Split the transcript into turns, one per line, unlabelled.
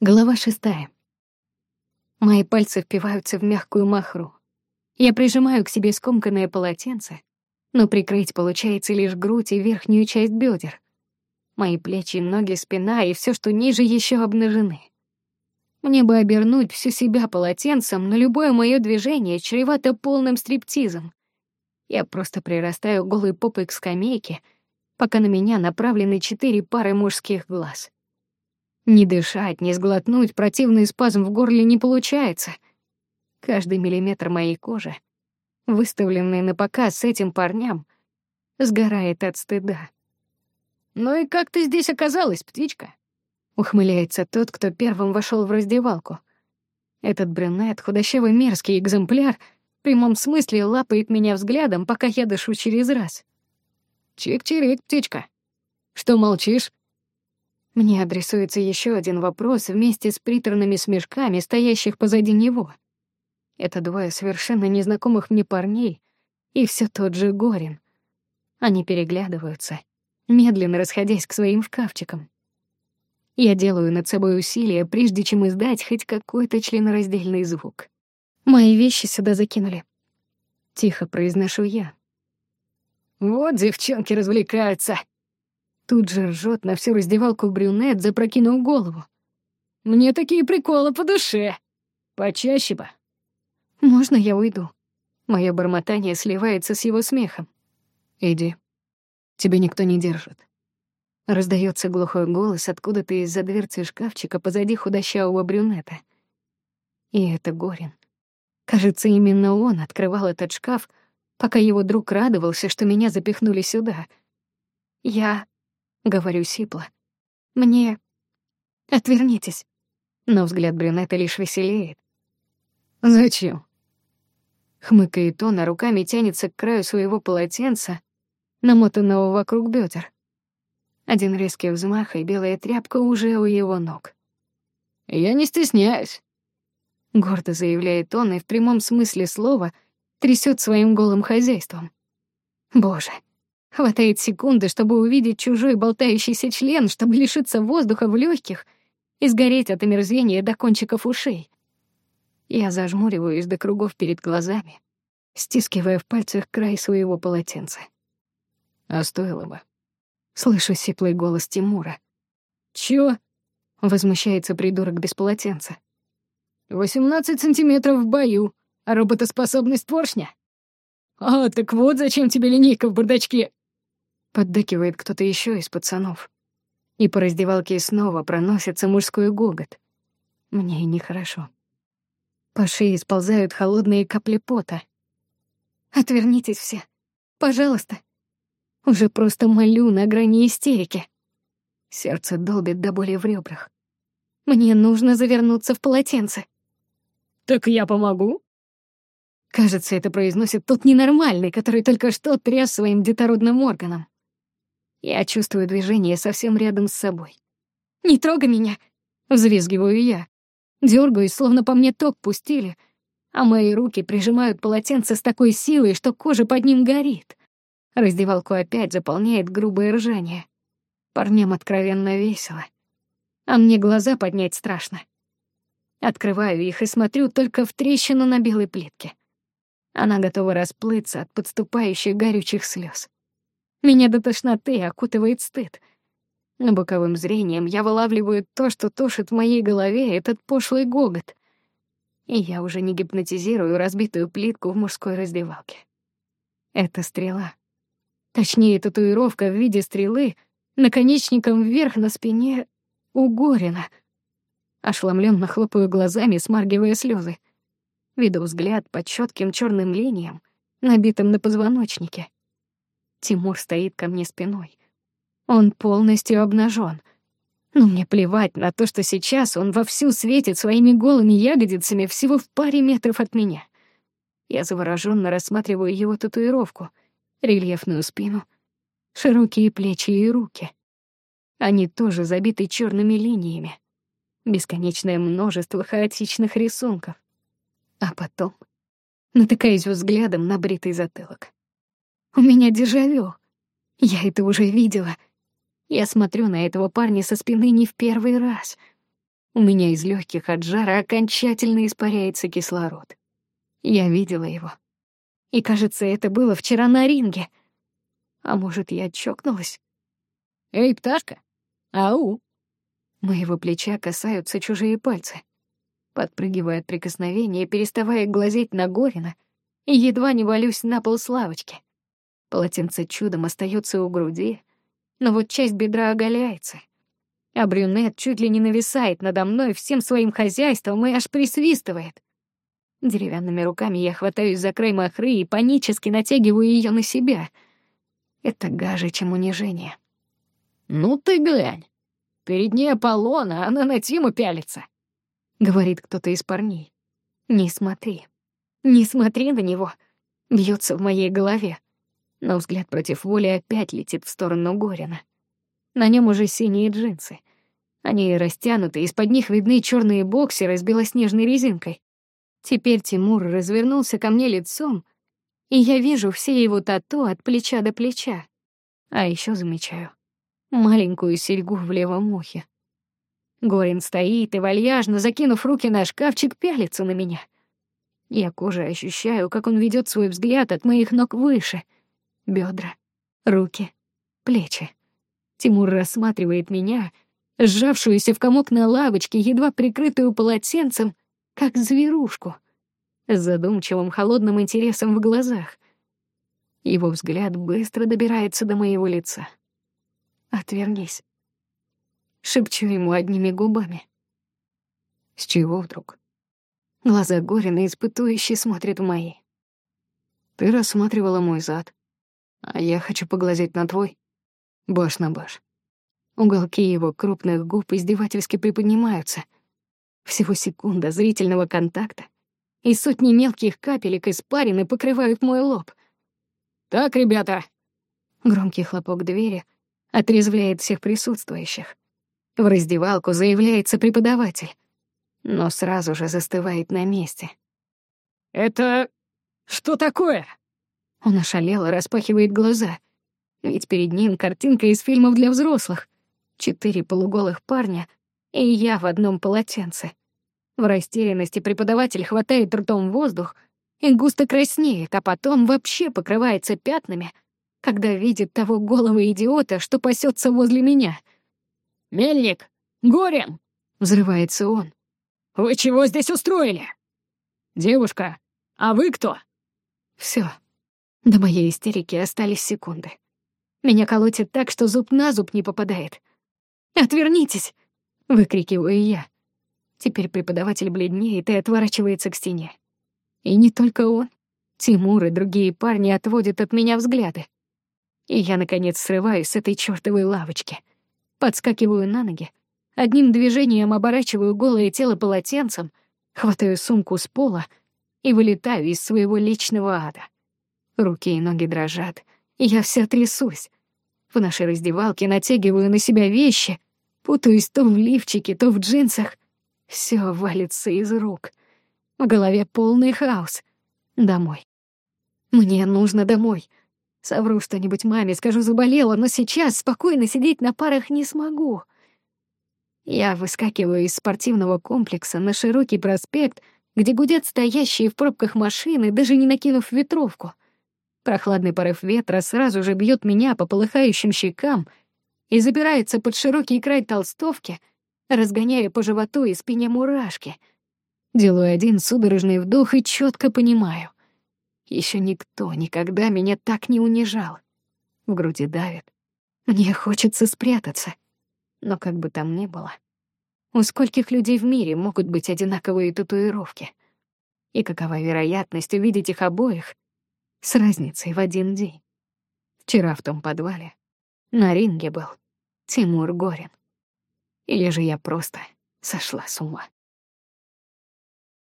Глава шестая. Мои пальцы впиваются в мягкую махру. Я прижимаю к себе скомканное полотенце, но прикрыть получается лишь грудь и верхнюю часть бедер. Мои плечи, ноги, спина и все, что ниже, еще обнажены. Мне бы обернуть всю себя полотенцем, но любое мое движение чревато полным стриптизом. Я просто прирастаю голой попой к скамейке, пока на меня направлены четыре пары мужских глаз. Не дышать, не сглотнуть противный спазм в горле не получается. Каждый миллиметр моей кожи, выставленный на показ с этим парням, сгорает от стыда.
«Ну и как ты здесь оказалась, птичка?»
Ухмыляется тот, кто первым вошел в раздевалку. Этот брюнет, худощавый мерзкий экземпляр, в прямом смысле лапает меня взглядом, пока я дышу через раз.
«Чик-чирик, птичка. Что молчишь?»
Мне адресуется еще один вопрос вместе с приторными смешками, стоящих позади него. Это двое совершенно незнакомых мне парней, и все тот же Горин. Они переглядываются, медленно расходясь к своим шкафчикам. Я делаю над собой усилия, прежде чем издать хоть какой-то членораздельный звук. Мои вещи сюда закинули. Тихо произношу я.
«Вот девчонки развлекаются»,
Тут же ржет на всю раздевалку брюнет, запрокинув голову.
«Мне такие приколы по душе. Почаще бы».
«Можно я уйду?» Моё бормотание сливается с его смехом.
«Иди. Тебе никто не держит».
Раздаётся глухой голос откуда-то из-за дверцы шкафчика позади худощавого брюнета. И это Горин. Кажется, именно он открывал этот шкаф, пока его друг радовался, что меня запихнули сюда. Я Говорю сипло. Мне... Отвернитесь. Но взгляд брюнета лишь веселеет.
Зачем?
Хмыкает он, а руками тянется к краю своего полотенца, намотанного вокруг бедер. Один резкий взмах, и белая тряпка уже у его ног.
«Я не стесняюсь», —
гордо заявляет он и в прямом смысле слова трясет своим голым хозяйством. Боже, Хватает секунды, чтобы увидеть чужой болтающийся член, чтобы лишиться воздуха в легких и сгореть от омерзения до кончиков ушей. Я зажмуриваюсь до кругов перед глазами, стискивая в пальцах край своего полотенца.
А стоило бы.
Слышу сиплый голос Тимура.
«Чё?»
— возмущается придурок без полотенца.
«Восемнадцать сантиметров в бою, а роботоспособность поршня? А, так вот зачем тебе линейка в бардачке!»
Поддакивает кто-то еще из пацанов. И по раздевалке снова проносится мужской гогот. Мне нехорошо. По шее сползают холодные капли пота. Отвернитесь все. Пожалуйста. Уже просто молю на грани истерики. Сердце долбит до боли в ребрах. Мне нужно завернуться в полотенце.
«Так я помогу?»
Кажется, это произносит тот ненормальный, который только что тряс своим детородным органом. Я чувствую движение совсем рядом с собой. «Не трогай меня!» — взвизгиваю я. Дёргаюсь, словно по мне ток пустили, а мои руки прижимают полотенце с такой силой, что кожа под ним горит. Раздевалку опять заполняет грубое ржание. Парням откровенно весело. А мне глаза поднять страшно. Открываю их и смотрю только в трещину на белой плитке. Она готова расплыться от подступающих горючих слез. Меня до тошноты окутывает стыд. Но боковым зрением я вылавливаю то, что тушит в моей голове этот пошлый гогот. И я уже не гипнотизирую разбитую плитку в мужской раздевалке. Это стрела. Точнее, татуировка в виде стрелы наконечником вверх на спине у Горина. Ошеломленно хлопаю глазами, смаргивая слезы. Виду взгляд под четким черным линиям, набитым на позвоночнике. Тимур стоит ко мне спиной. Он полностью обнажен. Но мне плевать на то, что сейчас он вовсю светит своими голыми ягодицами всего в паре метров от меня. Я завороженно рассматриваю его татуировку, рельефную спину, широкие плечи и руки. Они тоже забиты черными линиями. Бесконечное множество хаотичных рисунков. А потом натыкаюсь взглядом на бритый затылок. У меня дежавю. Я это уже видела. Я смотрю на этого парня со спины не в первый раз. У меня из легких от жара окончательно испаряется кислород. Я видела его. И, кажется, это было вчера на ринге. А может, я чокнулась?
«Эй, пташка! Ау!»
Моего плеча касаются чужие пальцы. Подпрыгивая от прикосновения, переставая глазеть на Горина, и едва не валюсь на пол с лавочки. Полотенце чудом остается у груди, но вот часть бедра оголяется. А брюнет чуть ли не нависает надо мной всем своим хозяйством и аж присвистывает. Деревянными руками я хватаюсь за край махры и панически натягиваю ее на себя. Это гаже, чем унижение.
«Ну ты глянь! Перед ней Аполлона, а она на Тиму пялится!»
— говорит кто-то из парней. «Не смотри. Не смотри на него!» — бьется в моей голове. Но взгляд против воли опять летит в сторону Горина. На нем уже синие джинсы. Они растянуты, из-под них видны черные боксеры с белоснежной резинкой. Теперь Тимур развернулся ко мне лицом, и я вижу все его тату от плеча до плеча. А еще замечаю маленькую серьгу в левом ухе. Горин стоит и вальяжно, закинув руки на шкафчик, пялится на меня. Я кожей ощущаю, как он ведет свой взгляд от моих ног выше. Бедра, руки, плечи. Тимур рассматривает меня, сжавшуюся в комок на лавочке, едва прикрытую полотенцем, как зверушку, с задумчивым холодным интересом в глазах. Его взгляд быстро добирается до моего лица. «Отвернись», — шепчу ему одними губами. С чего вдруг? Глаза Горина испытующие смотрят в мои. Ты рассматривала мой зад, а я хочу поглазеть на твой. Баш на баш. Уголки его крупных губ издевательски приподнимаются. Всего секунда зрительного контакта, и сотни мелких капелек испарины покрывают мой лоб.
«Так, ребята!»
Громкий хлопок двери отрезвляет всех присутствующих. В раздевалку заявляется преподаватель, но сразу же застывает на месте.
«Это... что такое?»
Он ошалело распахивает глаза, ведь перед ним картинка из фильмов для взрослых. Четыре полуголых парня и я в одном полотенце. В растерянности преподаватель хватает ртом воздух и густо краснеет, а потом вообще покрывается пятнами, когда видит того голого идиота, что пасется возле меня.
«Мельник! Горем!»
— взрывается он.
«Вы чего здесь устроили? Девушка, а вы кто?»
Все. До моей истерики остались секунды. Меня колотит так, что зуб на зуб не попадает. «Отвернитесь!» — выкрикиваю я. Теперь преподаватель бледнеет и отворачивается к стене. И не только он. Тимур и другие парни отводят от меня взгляды. И я, наконец, срываюсь с этой чёртовой лавочки. Подскакиваю на ноги, одним движением оборачиваю голое тело полотенцем, хватаю сумку с пола и вылетаю из своего личного ада. Руки и ноги дрожат, я вся трясусь. В нашей раздевалке натягиваю на себя вещи, путаюсь то в лифчике, то в джинсах. Всё валится из рук. В голове полный хаос. Домой. Мне нужно домой. Совру что-нибудь маме, скажу, заболела, но сейчас спокойно сидеть на парах не смогу. Я выскакиваю из спортивного комплекса на широкий проспект, где гудят стоящие в пробках машины, даже не накинув ветровку. Прохладный порыв ветра сразу же бьет меня по полыхающим щекам и забирается под широкий край толстовки, разгоняя по животу и спине мурашки. Делаю один судорожный вдох и четко понимаю. Еще никто никогда меня так не унижал. В груди давит. Мне хочется спрятаться. Но как бы там ни было, у скольких людей в мире могут быть одинаковые татуировки? И какова вероятность увидеть их обоих с разницей в один день? Вчера в том подвале на ринге был Тимур Горин. Или же я просто сошла с ума?